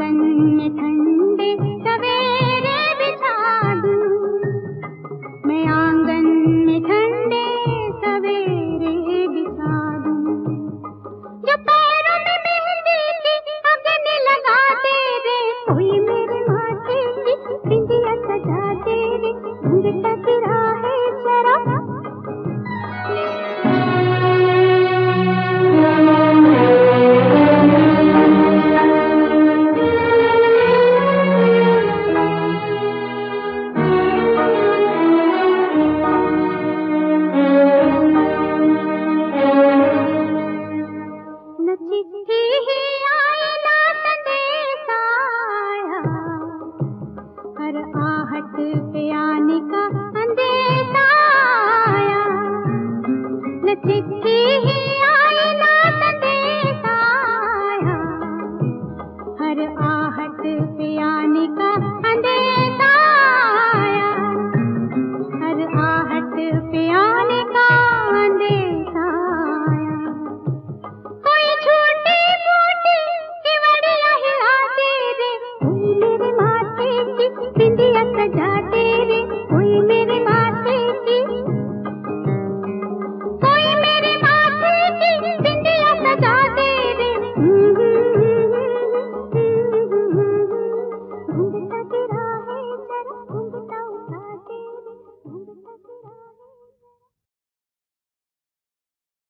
बन ठंडे सवे हर आहट यानी कंदे आया नची आया हर